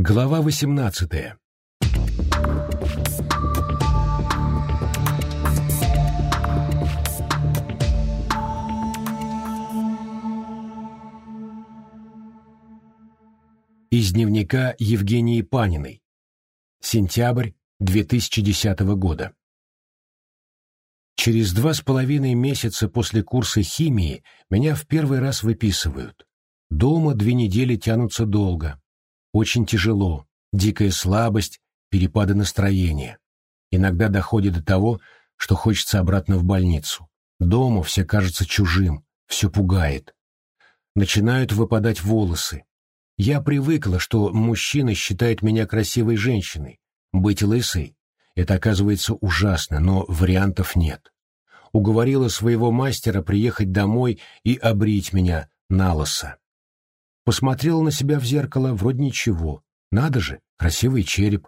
Глава 18. Из дневника Евгении Паниной. Сентябрь 2010 года. Через два с половиной месяца после курса химии меня в первый раз выписывают. Дома две недели тянутся долго. Очень тяжело, дикая слабость, перепады настроения. Иногда доходит до того, что хочется обратно в больницу. Дома все кажется чужим, все пугает. Начинают выпадать волосы. Я привыкла, что мужчина считает меня красивой женщиной. Быть лысой — это оказывается ужасно, но вариантов нет. Уговорила своего мастера приехать домой и обрить меня на лысо. Посмотрела на себя в зеркало, вроде ничего. Надо же, красивый череп.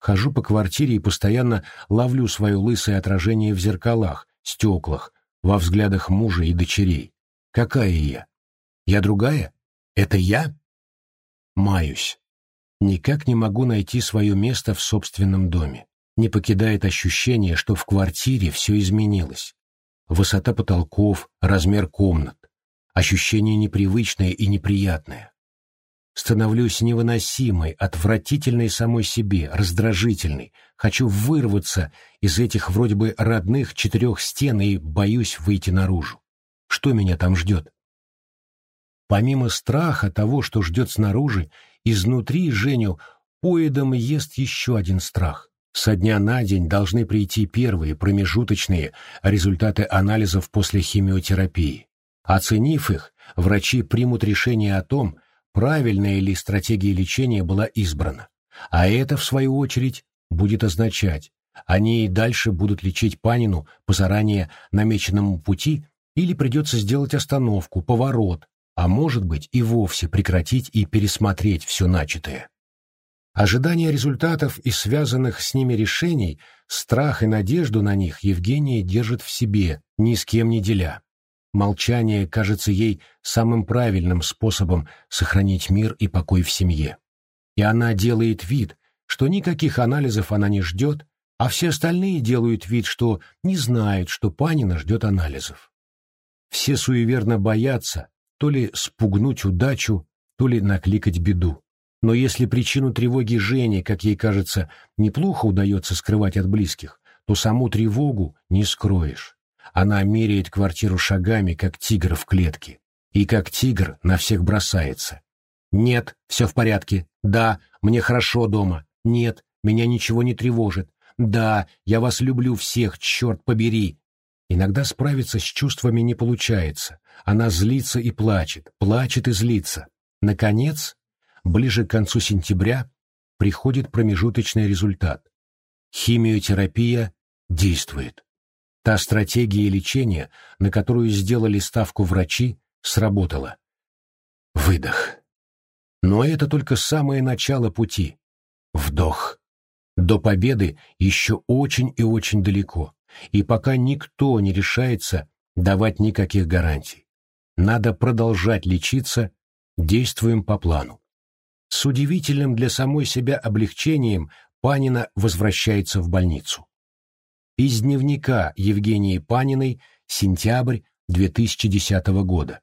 Хожу по квартире и постоянно ловлю свое лысое отражение в зеркалах, стеклах, во взглядах мужа и дочерей. Какая я? Я другая? Это я? Маюсь. Никак не могу найти свое место в собственном доме. Не покидает ощущение, что в квартире все изменилось. Высота потолков, размер комнат. Ощущение непривычное и неприятное. Становлюсь невыносимой, отвратительной самой себе, раздражительной. Хочу вырваться из этих вроде бы родных четырех стен и боюсь выйти наружу. Что меня там ждет? Помимо страха того, что ждет снаружи, изнутри Женю поедом ест еще один страх. Со дня на день должны прийти первые промежуточные результаты анализов после химиотерапии. Оценив их, врачи примут решение о том, правильная ли стратегия лечения была избрана. А это, в свою очередь, будет означать, они и дальше будут лечить Панину по заранее намеченному пути или придется сделать остановку, поворот, а может быть и вовсе прекратить и пересмотреть все начатое. Ожидание результатов и связанных с ними решений, страх и надежду на них Евгения держит в себе, ни с кем не деля. Молчание кажется ей самым правильным способом сохранить мир и покой в семье. И она делает вид, что никаких анализов она не ждет, а все остальные делают вид, что не знают, что Панина ждет анализов. Все суеверно боятся то ли спугнуть удачу, то ли накликать беду. Но если причину тревоги Жени, как ей кажется, неплохо удается скрывать от близких, то саму тревогу не скроешь. Она меряет квартиру шагами, как тигр в клетке. И как тигр на всех бросается. «Нет, все в порядке. Да, мне хорошо дома. Нет, меня ничего не тревожит. Да, я вас люблю всех, черт побери!» Иногда справиться с чувствами не получается. Она злится и плачет, плачет и злится. Наконец, ближе к концу сентября, приходит промежуточный результат. Химиотерапия действует. Та стратегия лечения, на которую сделали ставку врачи, сработала. Выдох. Но это только самое начало пути. Вдох. До победы еще очень и очень далеко, и пока никто не решается давать никаких гарантий. Надо продолжать лечиться, действуем по плану. С удивительным для самой себя облегчением Панина возвращается в больницу. Из дневника Евгении Паниной, сентябрь 2010 года.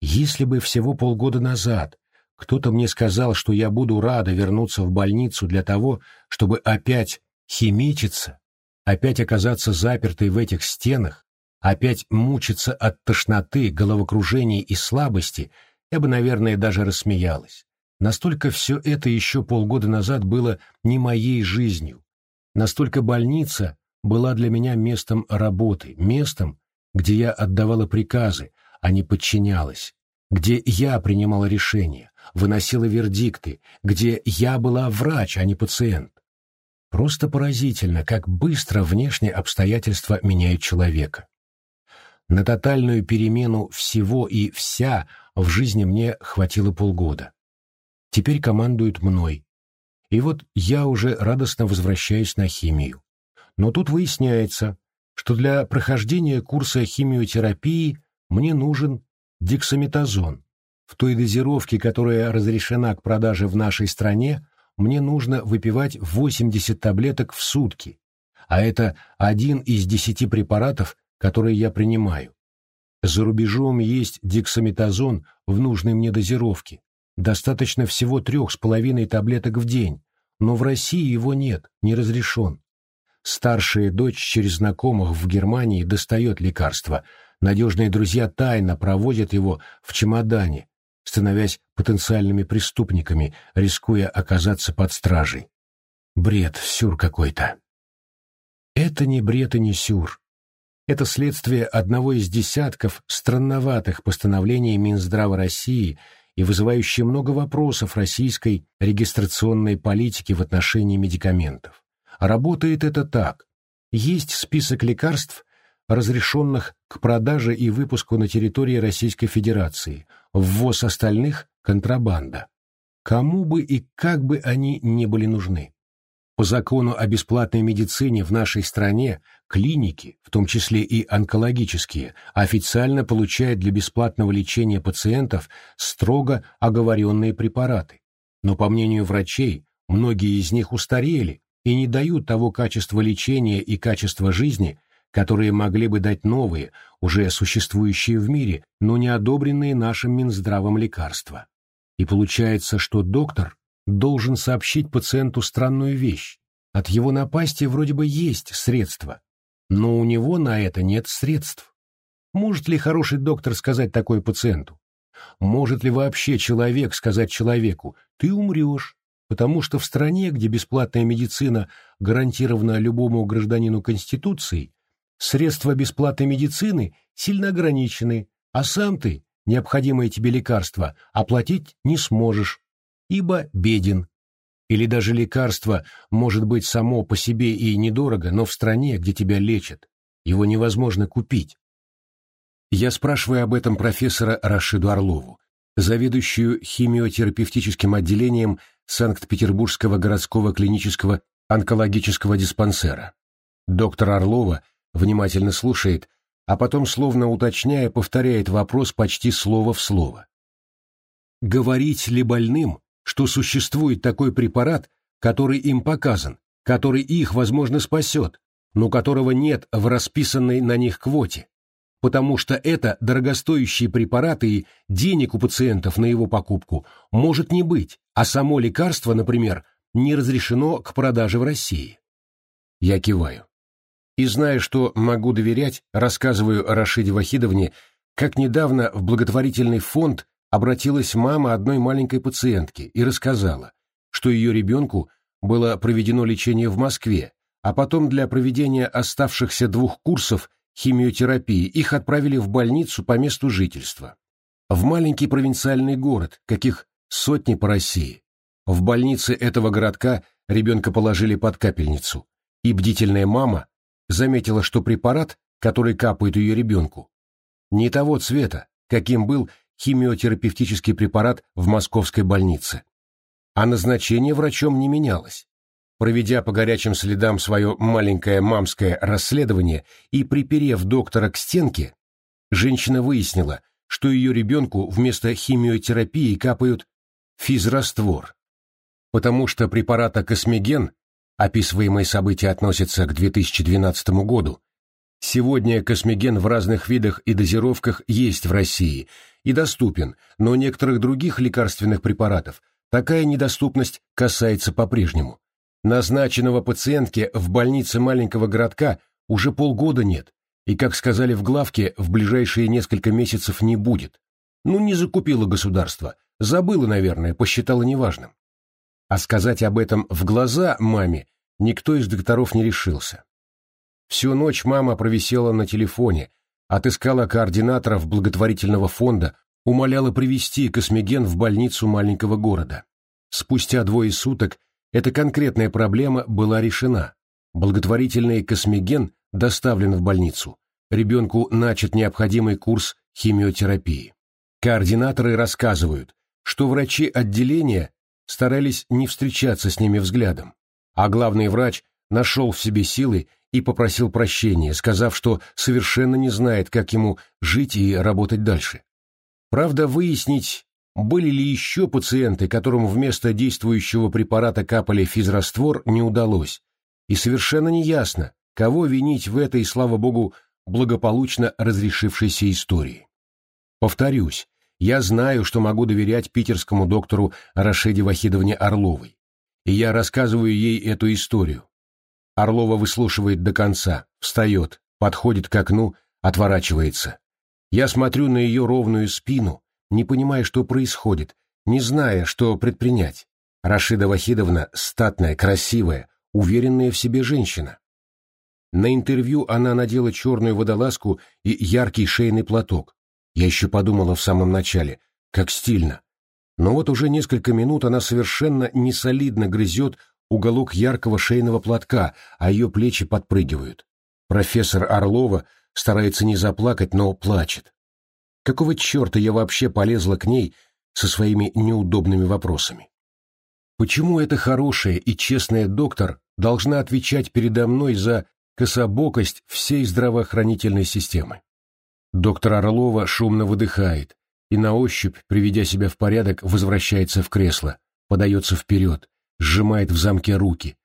Если бы всего полгода назад кто-то мне сказал, что я буду рада вернуться в больницу для того, чтобы опять химичиться, опять оказаться запертой в этих стенах, опять мучиться от тошноты, головокружения и слабости, я бы, наверное, даже рассмеялась. Настолько все это еще полгода назад было не моей жизнью, Настолько больница была для меня местом работы, местом, где я отдавала приказы, а не подчинялась, где я принимала решения, выносила вердикты, где я была врач, а не пациент. Просто поразительно, как быстро внешние обстоятельства меняют человека. На тотальную перемену всего и вся в жизни мне хватило полгода. Теперь командуют мной, и вот я уже радостно возвращаюсь на химию. Но тут выясняется, что для прохождения курса химиотерапии мне нужен дексаметазон. В той дозировке, которая разрешена к продаже в нашей стране, мне нужно выпивать 80 таблеток в сутки, а это один из десяти препаратов, которые я принимаю. За рубежом есть дексаметазон в нужной мне дозировке. Достаточно всего трех с половиной таблеток в день, но в России его нет, не разрешен. Старшая дочь через знакомых в Германии достает лекарство. Надежные друзья тайно проводят его в чемодане, становясь потенциальными преступниками, рискуя оказаться под стражей. Бред, сюр какой-то. Это не бред и не сюр. Это следствие одного из десятков странноватых постановлений Минздрава России и вызывающее много вопросов российской регистрационной политики в отношении медикаментов. Работает это так. Есть список лекарств, разрешенных к продаже и выпуску на территории Российской Федерации, ввоз остальных – контрабанда. Кому бы и как бы они не были нужны. По закону о бесплатной медицине в нашей стране клиники, в том числе и онкологические, официально получают для бесплатного лечения пациентов строго оговоренные препараты. Но, по мнению врачей, многие из них устарели и не дают того качества лечения и качества жизни, которые могли бы дать новые, уже существующие в мире, но не одобренные нашим Минздравом лекарства. И получается, что доктор должен сообщить пациенту странную вещь. От его напасти вроде бы есть средства, но у него на это нет средств. Может ли хороший доктор сказать такое пациенту? Может ли вообще человек сказать человеку «ты умрешь», потому что в стране, где бесплатная медицина гарантирована любому гражданину Конституцией, средства бесплатной медицины сильно ограничены, а сам ты необходимое тебе лекарство оплатить не сможешь, ибо беден. Или даже лекарство может быть само по себе и недорого, но в стране, где тебя лечат, его невозможно купить. Я спрашиваю об этом профессора Рашиду Орлову, заведующую химиотерапевтическим отделением Санкт-Петербургского городского клинического онкологического диспансера. Доктор Орлова внимательно слушает, а потом, словно уточняя, повторяет вопрос почти слово в слово. Говорить ли больным, что существует такой препарат, который им показан, который их, возможно, спасет, но которого нет в расписанной на них квоте, потому что это дорогостоящие препараты и денег у пациентов на его покупку может не быть, а само лекарство, например, не разрешено к продаже в России. Я киваю. И зная, что могу доверять, рассказываю Рашиде Вахидовне, как недавно в благотворительный фонд обратилась мама одной маленькой пациентки и рассказала, что ее ребенку было проведено лечение в Москве, а потом для проведения оставшихся двух курсов химиотерапии их отправили в больницу по месту жительства. В маленький провинциальный город, каких сотни по России. В больнице этого городка ребенка положили под капельницу, и бдительная мама заметила, что препарат, который капает ее ребенку, не того цвета, каким был химиотерапевтический препарат в московской больнице. А назначение врачом не менялось. Проведя по горячим следам свое маленькое мамское расследование и приперев доктора к стенке, женщина выяснила, что ее ребенку вместо химиотерапии капают физраствор, потому что препарата «Космоген», описываемые события относятся к 2012 году, Сегодня космоген в разных видах и дозировках есть в России и доступен, но некоторых других лекарственных препаратов такая недоступность касается по-прежнему. Назначенного пациентке в больнице маленького городка уже полгода нет, и, как сказали в главке, в ближайшие несколько месяцев не будет. Ну, не закупило государство, забыло, наверное, посчитало неважным. А сказать об этом в глаза маме никто из докторов не решился. Всю ночь мама провисела на телефоне, отыскала координаторов благотворительного фонда, умоляла привести космоген в больницу маленького города. Спустя двое суток эта конкретная проблема была решена. Благотворительный космоген доставлен в больницу. Ребенку начат необходимый курс химиотерапии. Координаторы рассказывают, что врачи отделения старались не встречаться с ними взглядом, а главный врач нашел в себе силы и попросил прощения, сказав, что совершенно не знает, как ему жить и работать дальше. Правда, выяснить, были ли еще пациенты, которым вместо действующего препарата капали физраствор, не удалось. И совершенно неясно, кого винить в этой, слава богу, благополучно разрешившейся истории. Повторюсь, я знаю, что могу доверять питерскому доктору Рашиде Вахидовне Орловой, и я рассказываю ей эту историю. Орлова выслушивает до конца, встает, подходит к окну, отворачивается. Я смотрю на ее ровную спину, не понимая, что происходит, не зная, что предпринять. Рашида Вахидовна статная, красивая, уверенная в себе женщина. На интервью она надела черную водолазку и яркий шейный платок. Я еще подумала в самом начале, как стильно. Но вот уже несколько минут она совершенно несолидно грызет уголок яркого шейного платка, а ее плечи подпрыгивают. Профессор Орлова старается не заплакать, но плачет. Какого черта я вообще полезла к ней со своими неудобными вопросами? Почему эта хорошая и честная доктор должна отвечать передо мной за кособокость всей здравоохранительной системы. Доктор Орлова шумно выдыхает и на ощупь, приведя себя в порядок, возвращается в кресло, подается вперед, сжимает в замке руки.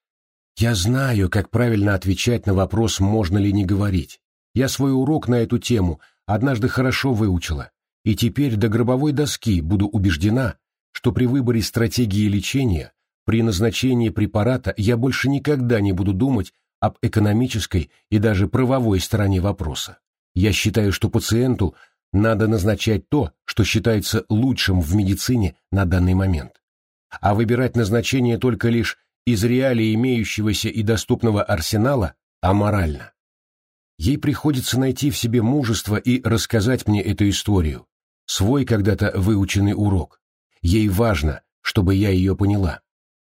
Я знаю, как правильно отвечать на вопрос, можно ли не говорить. Я свой урок на эту тему однажды хорошо выучила, и теперь до гробовой доски буду убеждена, что при выборе стратегии лечения, при назначении препарата я больше никогда не буду думать об экономической и даже правовой стороне вопроса. Я считаю, что пациенту надо назначать то, что считается лучшим в медицине на данный момент. А выбирать назначение только лишь из реалий имеющегося и доступного арсенала аморально. Ей приходится найти в себе мужество и рассказать мне эту историю, свой когда-то выученный урок. Ей важно, чтобы я ее поняла.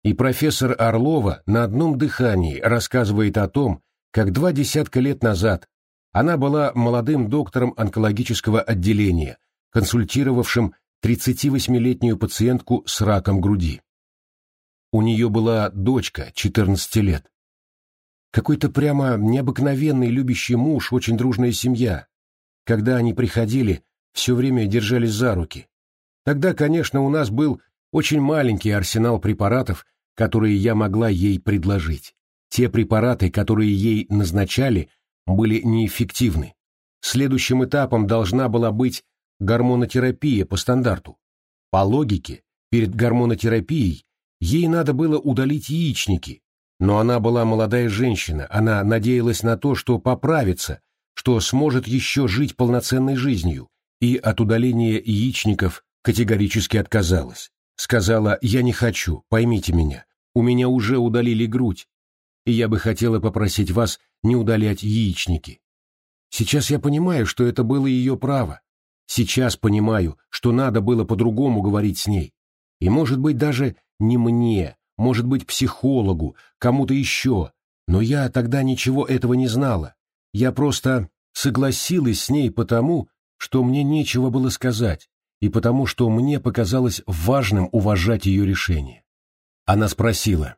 И профессор Орлова на одном дыхании рассказывает о том, как два десятка лет назад она была молодым доктором онкологического отделения, консультировавшим 38-летнюю пациентку с раком груди. У нее была дочка, 14 лет. Какой-то прямо необыкновенный любящий муж, очень дружная семья. Когда они приходили, все время держались за руки. Тогда, конечно, у нас был очень маленький арсенал препаратов, которые я могла ей предложить. Те препараты, которые ей назначали, были неэффективны. Следующим этапом должна была быть гормонотерапия по стандарту. По логике, перед гормонотерапией ей надо было удалить яичники, но она была молодая женщина, она надеялась на то, что поправится, что сможет еще жить полноценной жизнью, и от удаления яичников категорически отказалась. Сказала, я не хочу, поймите меня, у меня уже удалили грудь, и я бы хотела попросить вас не удалять яичники. Сейчас я понимаю, что это было ее право. Сейчас понимаю, что надо было по-другому говорить с ней. И, может быть, даже не мне, может быть, психологу, кому-то еще. Но я тогда ничего этого не знала. Я просто согласилась с ней потому, что мне нечего было сказать и потому что мне показалось важным уважать ее решение. Она спросила,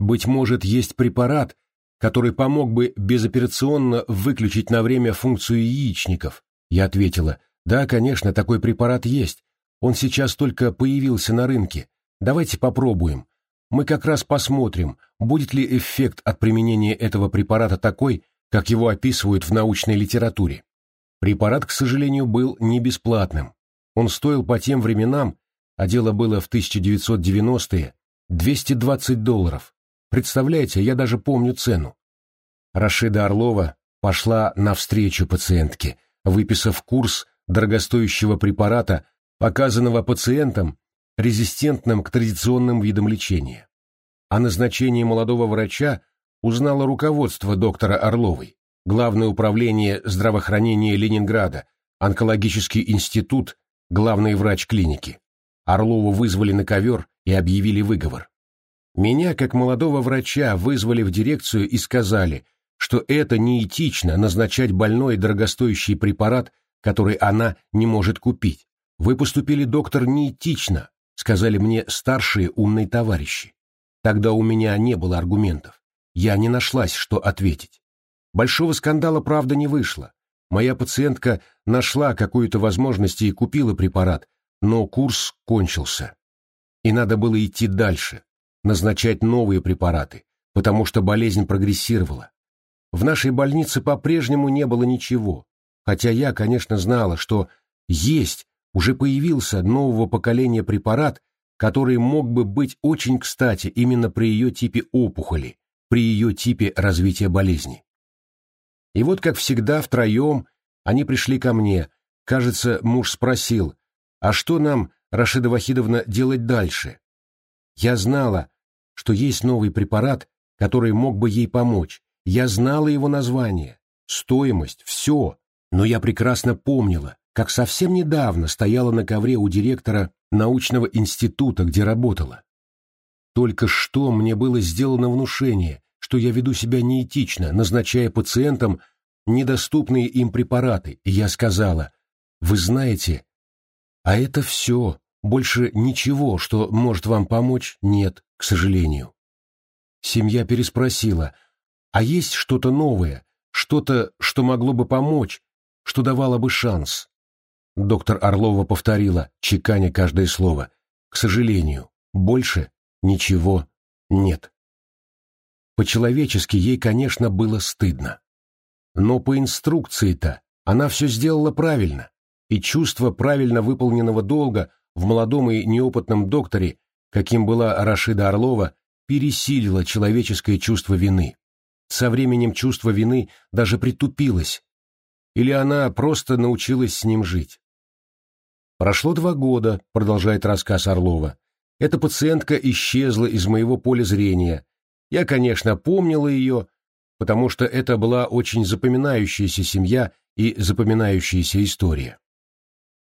«Быть может, есть препарат, который помог бы безоперационно выключить на время функцию яичников?» Я ответила, «Да, конечно, такой препарат есть. Он сейчас только появился на рынке. Давайте попробуем. Мы как раз посмотрим, будет ли эффект от применения этого препарата такой, как его описывают в научной литературе. Препарат, к сожалению, был не бесплатным. Он стоил по тем временам, а дело было в 1990-е, 220 долларов. Представляете, я даже помню цену. Рашида Орлова пошла навстречу пациентке, выписав курс дорогостоящего препарата, показанного пациентам, резистентным к традиционным видам лечения. О назначении молодого врача узнало руководство доктора Орловой, Главное управление здравоохранения Ленинграда, онкологический институт главный врач клиники. Орлову вызвали на ковер и объявили выговор. Меня, как молодого врача, вызвали в дирекцию и сказали, что это неэтично назначать больной дорогостоящий препарат, который она не может купить. Вы поступили, доктор, неэтично, сказали мне старшие умные товарищи. Тогда у меня не было аргументов. Я не нашлась, что ответить. Большого скандала, правда, не вышло. Моя пациентка нашла какую-то возможность и купила препарат, но курс кончился. И надо было идти дальше, назначать новые препараты, потому что болезнь прогрессировала. В нашей больнице по-прежнему не было ничего, хотя я, конечно, знала, что есть, уже появился нового поколения препарат, который мог бы быть очень кстати именно при ее типе опухоли, при ее типе развития болезни. И вот, как всегда, втроем они пришли ко мне. Кажется, муж спросил, а что нам, Рашида Вахидовна, делать дальше? Я знала, что есть новый препарат, который мог бы ей помочь. Я знала его название, стоимость, все, но я прекрасно помнила, как совсем недавно стояла на ковре у директора научного института, где работала. Только что мне было сделано внушение, что я веду себя неэтично, назначая пациентам недоступные им препараты, и я сказала, «Вы знаете, а это все, больше ничего, что может вам помочь, нет, к сожалению». Семья переспросила, «А есть что-то новое, что-то, что могло бы помочь, что давало бы шанс?» Доктор Орлова повторила, чеканя каждое слово. К сожалению, больше ничего нет. По-человечески ей, конечно, было стыдно. Но по инструкции-то она все сделала правильно, и чувство правильно выполненного долга в молодом и неопытном докторе, каким была Рашида Орлова, пересилило человеческое чувство вины. Со временем чувство вины даже притупилось, или она просто научилась с ним жить. Прошло два года, продолжает рассказ Орлова. Эта пациентка исчезла из моего поля зрения. Я, конечно, помнила ее, потому что это была очень запоминающаяся семья и запоминающаяся история.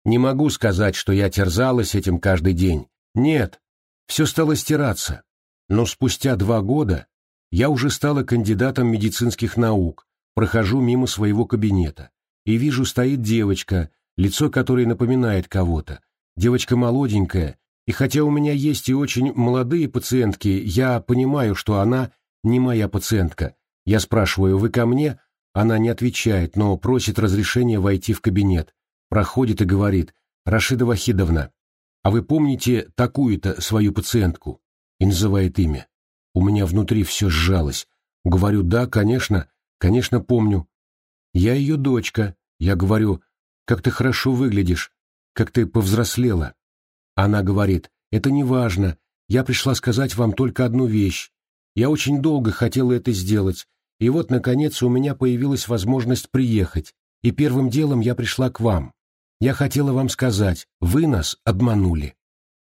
Не могу сказать, что я терзалась этим каждый день. Нет, все стало стираться. Но спустя два года я уже стала кандидатом медицинских наук, прохожу мимо своего кабинета и вижу, стоит девочка, лицо которой напоминает кого-то. Девочка молоденькая, и хотя у меня есть и очень молодые пациентки, я понимаю, что она не моя пациентка. Я спрашиваю, вы ко мне? Она не отвечает, но просит разрешения войти в кабинет. Проходит и говорит, «Рашида Вахидовна, а вы помните такую-то свою пациентку?» И называет имя. У меня внутри все сжалось. Говорю, да, конечно, конечно помню. Я ее дочка. Я говорю, как ты хорошо выглядишь, как ты повзрослела. Она говорит, это не важно, я пришла сказать вам только одну вещь. Я очень долго хотела это сделать, и вот, наконец, у меня появилась возможность приехать, и первым делом я пришла к вам. Я хотела вам сказать, вы нас обманули.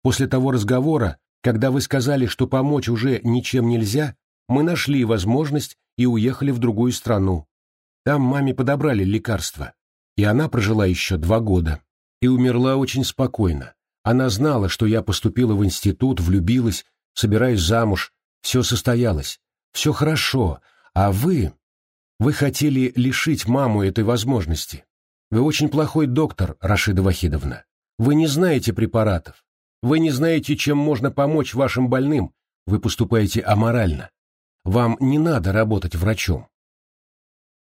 После того разговора, когда вы сказали, что помочь уже ничем нельзя, мы нашли возможность и уехали в другую страну. Там маме подобрали лекарства. И она прожила еще два года. И умерла очень спокойно. Она знала, что я поступила в институт, влюбилась, собираюсь замуж. Все состоялось. Все хорошо. А вы... Вы хотели лишить маму этой возможности. Вы очень плохой доктор, Рашида Вахидовна. Вы не знаете препаратов. Вы не знаете, чем можно помочь вашим больным. Вы поступаете аморально. Вам не надо работать врачом.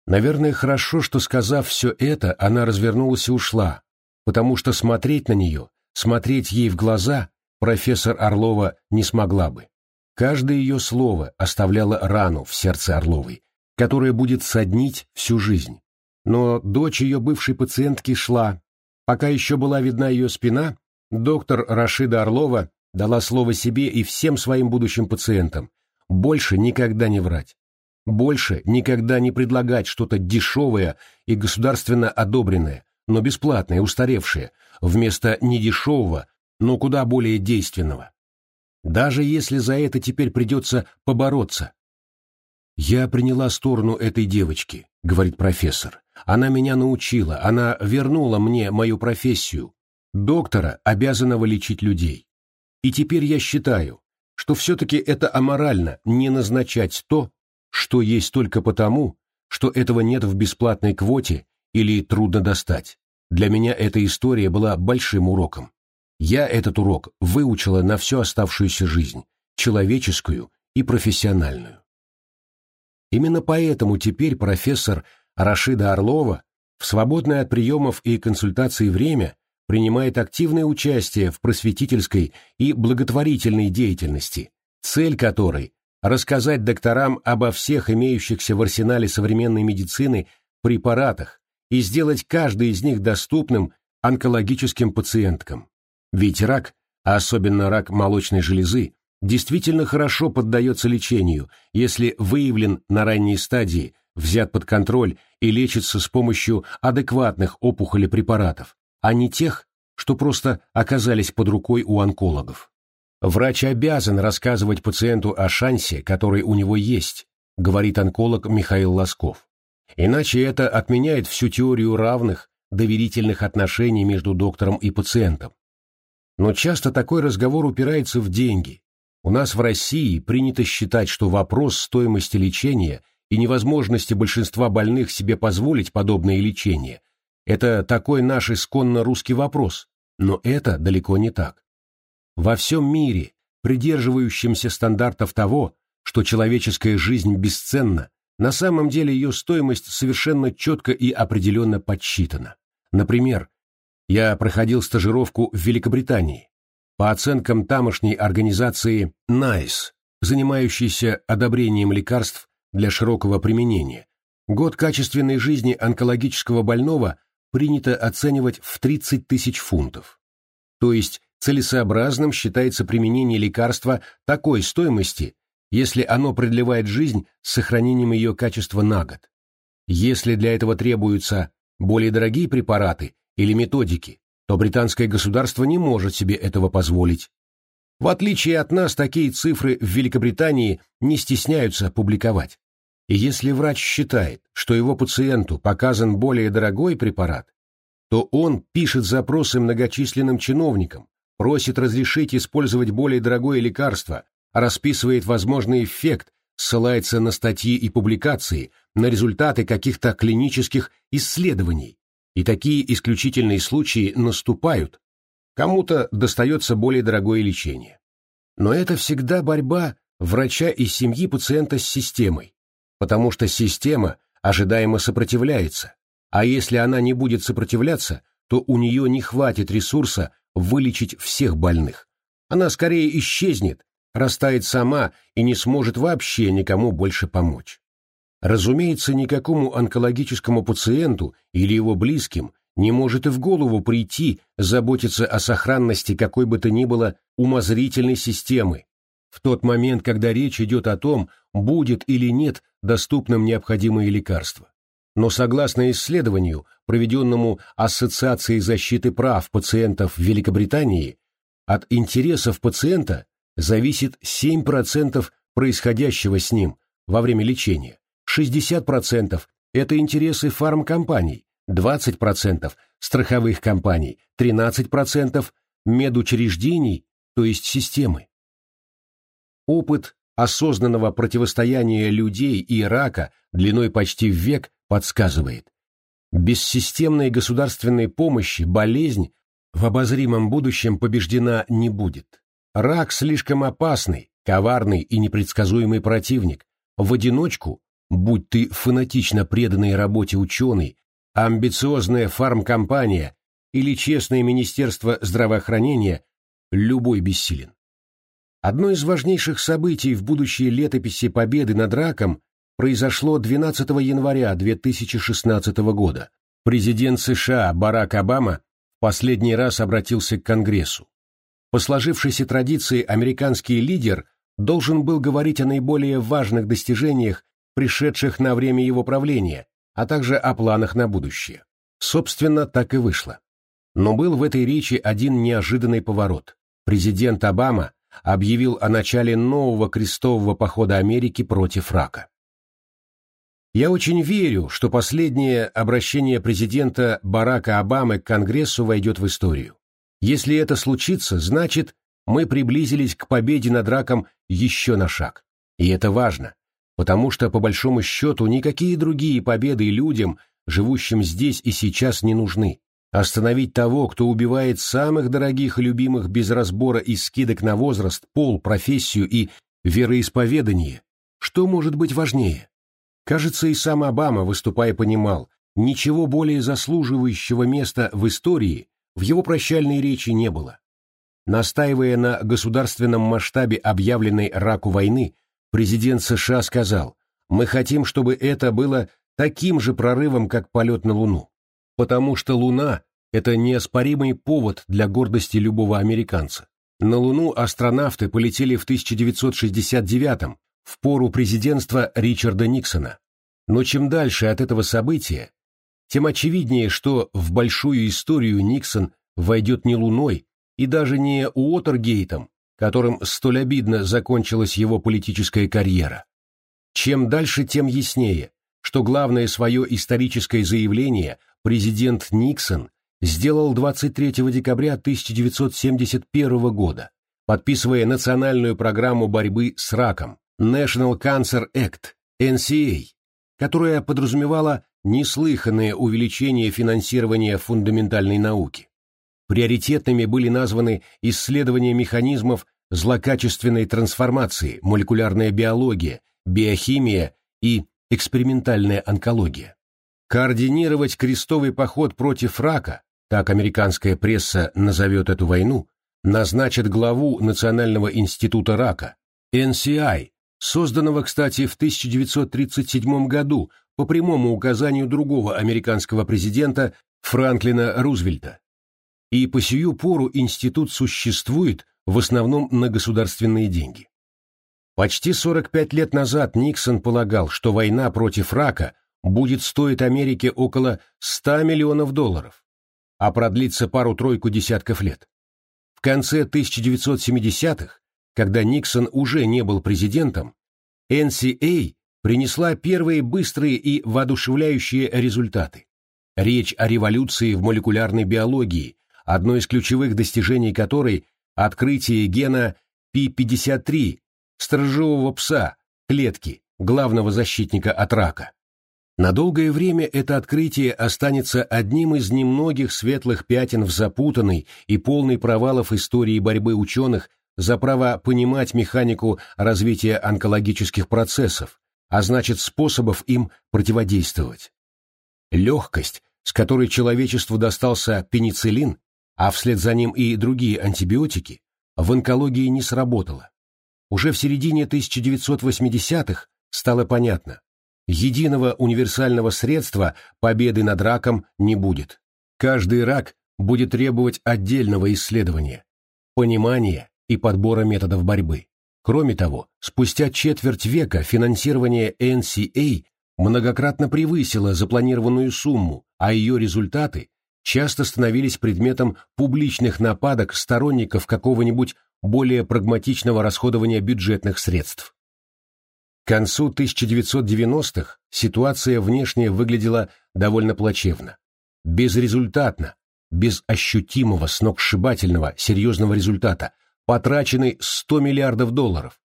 Наверное, хорошо, что, сказав все это, она развернулась и ушла, потому что смотреть на нее, смотреть ей в глаза профессор Орлова не смогла бы. Каждое ее слово оставляло рану в сердце Орловой, которая будет соднить всю жизнь. Но дочь ее бывшей пациентки шла. Пока еще была видна ее спина, доктор Рашида Орлова дала слово себе и всем своим будущим пациентам больше никогда не врать. Больше никогда не предлагать что-то дешевое и государственно одобренное, но бесплатное, устаревшее, вместо недешевого, но куда более действенного. Даже если за это теперь придется побороться. «Я приняла сторону этой девочки», — говорит профессор. «Она меня научила, она вернула мне мою профессию, доктора, обязанного лечить людей. И теперь я считаю, что все-таки это аморально не назначать то, что есть только потому, что этого нет в бесплатной квоте или трудно достать. Для меня эта история была большим уроком. Я этот урок выучила на всю оставшуюся жизнь, человеческую и профессиональную. Именно поэтому теперь профессор Рашида Орлова в свободное от приемов и консультаций время принимает активное участие в просветительской и благотворительной деятельности, цель которой – рассказать докторам обо всех имеющихся в арсенале современной медицины препаратах и сделать каждый из них доступным онкологическим пациенткам. Ведь рак, а особенно рак молочной железы, действительно хорошо поддается лечению, если выявлен на ранней стадии, взят под контроль и лечится с помощью адекватных опухолей препаратов, а не тех, что просто оказались под рукой у онкологов. Врач обязан рассказывать пациенту о шансе, который у него есть, говорит онколог Михаил Лосков. Иначе это отменяет всю теорию равных, доверительных отношений между доктором и пациентом. Но часто такой разговор упирается в деньги. У нас в России принято считать, что вопрос стоимости лечения и невозможности большинства больных себе позволить подобное лечение – это такой наш исконно русский вопрос, но это далеко не так. Во всем мире, придерживающемся стандартов того, что человеческая жизнь бесценна, на самом деле ее стоимость совершенно четко и определенно подсчитана. Например, я проходил стажировку в Великобритании. По оценкам тамошней организации NICE, занимающейся одобрением лекарств для широкого применения, год качественной жизни онкологического больного принято оценивать в 30 тысяч фунтов. То есть целесообразным считается применение лекарства такой стоимости, если оно продлевает жизнь с сохранением ее качества на год. Если для этого требуются более дорогие препараты или методики, то британское государство не может себе этого позволить. В отличие от нас, такие цифры в Великобритании не стесняются публиковать. И если врач считает, что его пациенту показан более дорогой препарат, то он пишет запросы многочисленным чиновникам, просит разрешить использовать более дорогое лекарство, расписывает возможный эффект, ссылается на статьи и публикации, на результаты каких-то клинических исследований. И такие исключительные случаи наступают. Кому-то достается более дорогое лечение. Но это всегда борьба врача и семьи пациента с системой, потому что система ожидаемо сопротивляется, а если она не будет сопротивляться, то у нее не хватит ресурса вылечить всех больных. Она скорее исчезнет, растает сама и не сможет вообще никому больше помочь. Разумеется, никакому онкологическому пациенту или его близким не может и в голову прийти заботиться о сохранности какой бы то ни было умозрительной системы, в тот момент, когда речь идет о том, будет или нет доступным необходимое лекарство. Но согласно исследованию, проведенному Ассоциацией защиты прав пациентов Великобритании, от интересов пациента зависит 7% происходящего с ним во время лечения, 60% – это интересы фармкомпаний, 20% – страховых компаний, 13% – медучреждений, то есть системы. Опыт осознанного противостояния людей и рака длиной почти в век подсказывает. Без системной государственной помощи болезнь в обозримом будущем побеждена не будет. Рак слишком опасный, коварный и непредсказуемый противник. В одиночку, будь ты фанатично преданной работе ученый, амбициозная фармкомпания или честное Министерство здравоохранения, любой бессилен. Одно из важнейших событий в будущей летописи победы над раком произошло 12 января 2016 года. Президент США Барак Обама в последний раз обратился к Конгрессу. По сложившейся традиции американский лидер должен был говорить о наиболее важных достижениях, пришедших на время его правления, а также о планах на будущее. Собственно, так и вышло. Но был в этой речи один неожиданный поворот. Президент Обама объявил о начале нового крестового похода Америки против рака. Я очень верю, что последнее обращение президента Барака Обамы к Конгрессу войдет в историю. Если это случится, значит, мы приблизились к победе над раком еще на шаг. И это важно, потому что, по большому счету, никакие другие победы людям, живущим здесь и сейчас, не нужны. Остановить того, кто убивает самых дорогих и любимых без разбора и скидок на возраст, пол, профессию и вероисповедание, что может быть важнее? Кажется, и сам Обама, выступая, понимал, ничего более заслуживающего места в истории в его прощальной речи не было. Настаивая на государственном масштабе объявленной раку войны, президент США сказал, «Мы хотим, чтобы это было таким же прорывом, как полет на Луну, потому что Луна – это неоспоримый повод для гордости любого американца. На Луну астронавты полетели в 1969 в пору президентства Ричарда Никсона. Но чем дальше от этого события, тем очевиднее, что в большую историю Никсон войдет не Луной и даже не Уотергейтом, которым столь обидно закончилась его политическая карьера. Чем дальше, тем яснее, что главное свое историческое заявление президент Никсон сделал 23 декабря 1971 года, подписывая национальную программу борьбы с раком National Cancer Act, NCA, которая подразумевала неслыханное увеличение финансирования фундаментальной науки. Приоритетными были названы исследования механизмов злокачественной трансформации, молекулярная биология, биохимия и экспериментальная онкология. Координировать крестовый поход против рака, так американская пресса назовет эту войну, назначит главу Национального института рака, NCI, созданного, кстати, в 1937 году по прямому указанию другого американского президента Франклина Рузвельта. И по сию пору институт существует в основном на государственные деньги. Почти 45 лет назад Никсон полагал, что война против рака будет стоить Америке около 100 миллионов долларов, а продлится пару-тройку десятков лет. В конце 1970-х, когда Никсон уже не был президентом, NCA принесла первые быстрые и воодушевляющие результаты. Речь о революции в молекулярной биологии, одно из ключевых достижений которой – открытие гена P53, сторожевого пса, клетки, главного защитника от рака. На долгое время это открытие останется одним из немногих светлых пятен в запутанной и полной провалов истории борьбы ученых за право понимать механику развития онкологических процессов, а значит способов им противодействовать. Легкость, с которой человечеству достался пенициллин, а вслед за ним и другие антибиотики, в онкологии не сработала. Уже в середине 1980-х стало понятно, единого универсального средства победы над раком не будет. Каждый рак будет требовать отдельного исследования, понимания и подбора методов борьбы. Кроме того, спустя четверть века финансирование NCA многократно превысило запланированную сумму, а ее результаты часто становились предметом публичных нападок сторонников какого-нибудь более прагматичного расходования бюджетных средств. К концу 1990-х ситуация внешне выглядела довольно плачевно. Безрезультатно, без ощутимого сногсшибательного серьезного результата, потрачены 100 миллиардов долларов.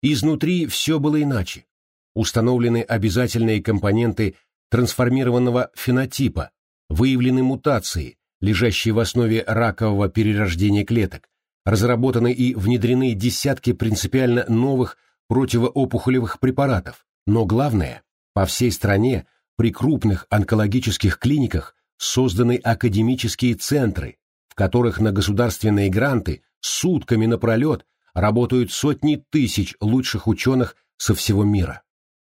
Изнутри все было иначе. Установлены обязательные компоненты трансформированного фенотипа, выявлены мутации, лежащие в основе ракового перерождения клеток, разработаны и внедрены десятки принципиально новых противоопухолевых препаратов, но главное, по всей стране при крупных онкологических клиниках созданы академические центры, в которых на государственные гранты сутками напролет работают сотни тысяч лучших ученых со всего мира.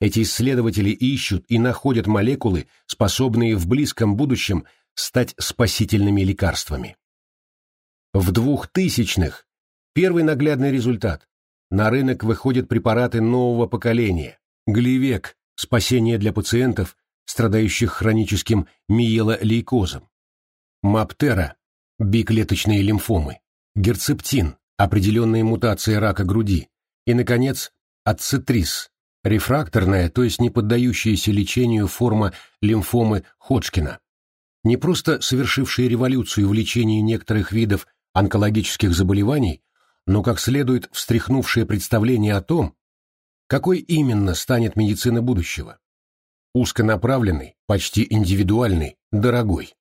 Эти исследователи ищут и находят молекулы, способные в близком будущем стать спасительными лекарствами. В двухтысячных первый наглядный результат. На рынок выходят препараты нового поколения. Гливек – спасение для пациентов, страдающих хроническим миелолейкозом. Маптера – биклеточные лимфомы герцептин, определенные мутации рака груди, и, наконец, ацетрис, рефракторная, то есть не поддающаяся лечению форма лимфомы Ходжкина. Не просто совершившая революцию в лечении некоторых видов онкологических заболеваний, но как следует встряхнувшее представление о том, какой именно станет медицина будущего. Узконаправленный, почти индивидуальный, дорогой.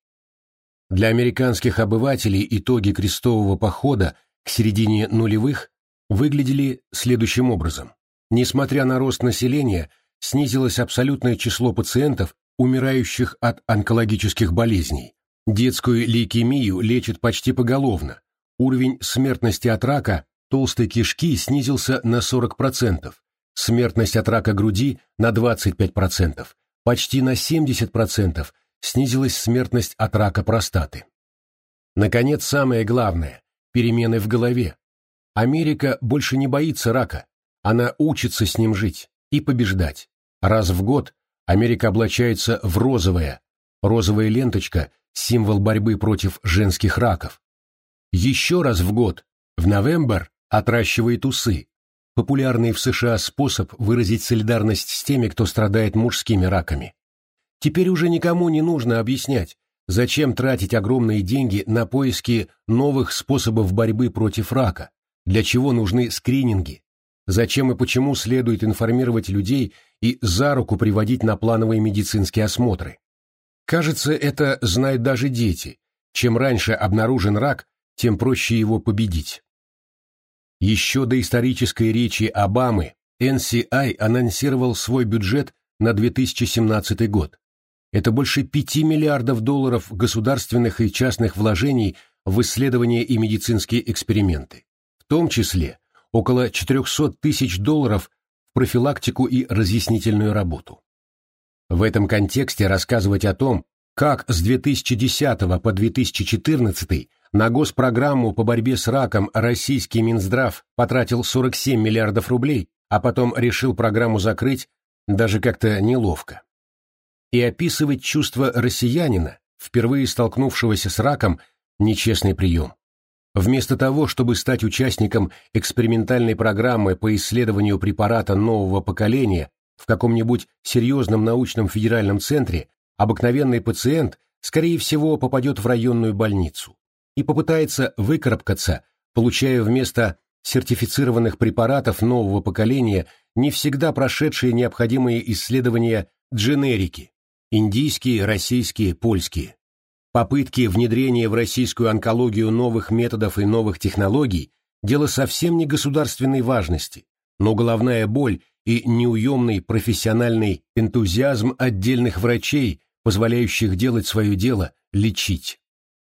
Для американских обывателей итоги крестового похода к середине нулевых выглядели следующим образом. Несмотря на рост населения, снизилось абсолютное число пациентов, умирающих от онкологических болезней, Детскую лейкемию лечат почти поголовно. Уровень смертности от рака толстой кишки снизился на 40%, смертность от рака груди на 25%, почти на 70% снизилась смертность от рака простаты. Наконец, самое главное – перемены в голове. Америка больше не боится рака, она учится с ним жить и побеждать. Раз в год Америка облачается в розовое. Розовая ленточка – символ борьбы против женских раков. Еще раз в год, в новембр, отращивает усы. Популярный в США способ выразить солидарность с теми, кто страдает мужскими раками. Теперь уже никому не нужно объяснять, зачем тратить огромные деньги на поиски новых способов борьбы против рака, для чего нужны скрининги, зачем и почему следует информировать людей и за руку приводить на плановые медицинские осмотры. Кажется, это знают даже дети. Чем раньше обнаружен рак, тем проще его победить. Еще до исторической речи Обамы NCI анонсировал свой бюджет на 2017 год. Это больше 5 миллиардов долларов государственных и частных вложений в исследования и медицинские эксперименты, в том числе около 400 тысяч долларов в профилактику и разъяснительную работу. В этом контексте рассказывать о том, как с 2010 по 2014 на госпрограмму по борьбе с раком российский Минздрав потратил 47 миллиардов рублей, а потом решил программу закрыть, даже как-то неловко. И описывать чувство россиянина, впервые столкнувшегося с раком, нечестный прием. Вместо того, чтобы стать участником экспериментальной программы по исследованию препарата нового поколения в каком-нибудь серьезном научном федеральном центре, обыкновенный пациент, скорее всего, попадет в районную больницу и попытается выкарабкаться, получая вместо сертифицированных препаратов нового поколения не всегда прошедшие необходимые исследования дженерики – индийские, российские, польские. Попытки внедрения в российскую онкологию новых методов и новых технологий – дело совсем не государственной важности, но головная боль и неуемный профессиональный энтузиазм отдельных врачей, позволяющих делать свое дело – лечить.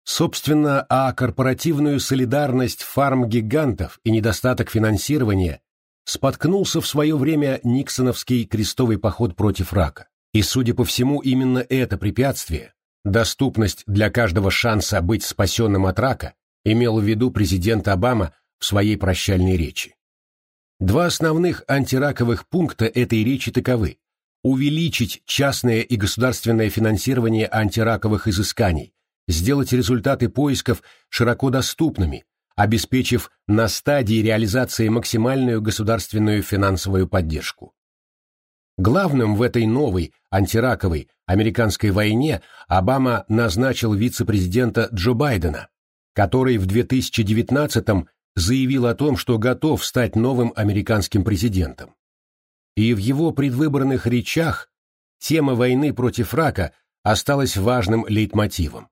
Собственно, а корпоративную солидарность фарм-гигантов и недостаток финансирования споткнулся в свое время Никсоновский крестовый поход против рака. И, судя по всему, именно это препятствие, доступность для каждого шанса быть спасенным от рака, имел в виду президент Обама в своей прощальной речи. Два основных антираковых пункта этой речи таковы. Увеличить частное и государственное финансирование антираковых изысканий, сделать результаты поисков широко доступными, обеспечив на стадии реализации максимальную государственную финансовую поддержку. Главным в этой новой антираковой американской войне Обама назначил вице-президента Джо Байдена, который в 2019-м заявил о том, что готов стать новым американским президентом. И в его предвыборных речах тема войны против рака осталась важным лейтмотивом.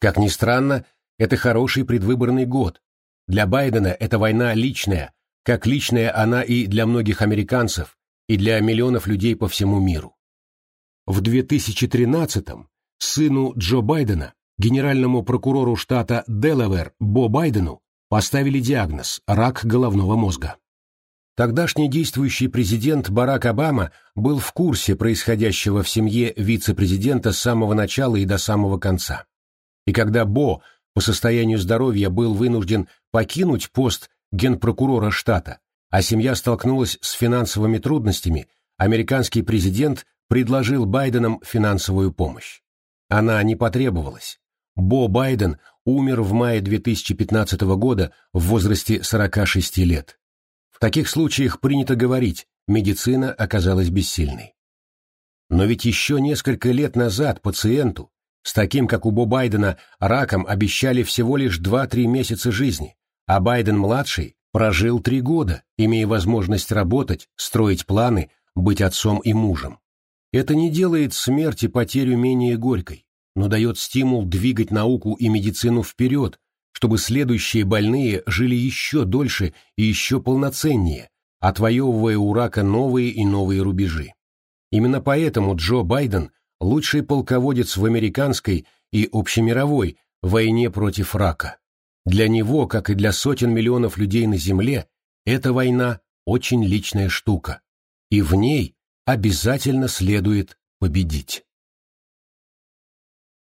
Как ни странно, это хороший предвыборный год. Для Байдена эта война личная, как личная она и для многих американцев, и для миллионов людей по всему миру. В 2013-м сыну Джо Байдена, генеральному прокурору штата Делавер Бо Байдену, поставили диагноз – рак головного мозга. Тогдашний действующий президент Барак Обама был в курсе происходящего в семье вице-президента с самого начала и до самого конца. И когда Бо по состоянию здоровья был вынужден покинуть пост генпрокурора штата, а семья столкнулась с финансовыми трудностями, американский президент предложил Байденам финансовую помощь. Она не потребовалась. Бо Байден умер в мае 2015 года в возрасте 46 лет. В таких случаях принято говорить, медицина оказалась бессильной. Но ведь еще несколько лет назад пациенту, с таким, как у Бо Байдена, раком обещали всего лишь 2-3 месяца жизни, а Байден-младший прожил три года, имея возможность работать, строить планы, быть отцом и мужем. Это не делает смерть и потерю менее горькой, но дает стимул двигать науку и медицину вперед, чтобы следующие больные жили еще дольше и еще полноценнее, отвоевывая у рака новые и новые рубежи. Именно поэтому Джо Байден лучший полководец в американской и общемировой войне против рака. Для него, как и для сотен миллионов людей на Земле, эта война очень личная штука, и в ней обязательно следует победить.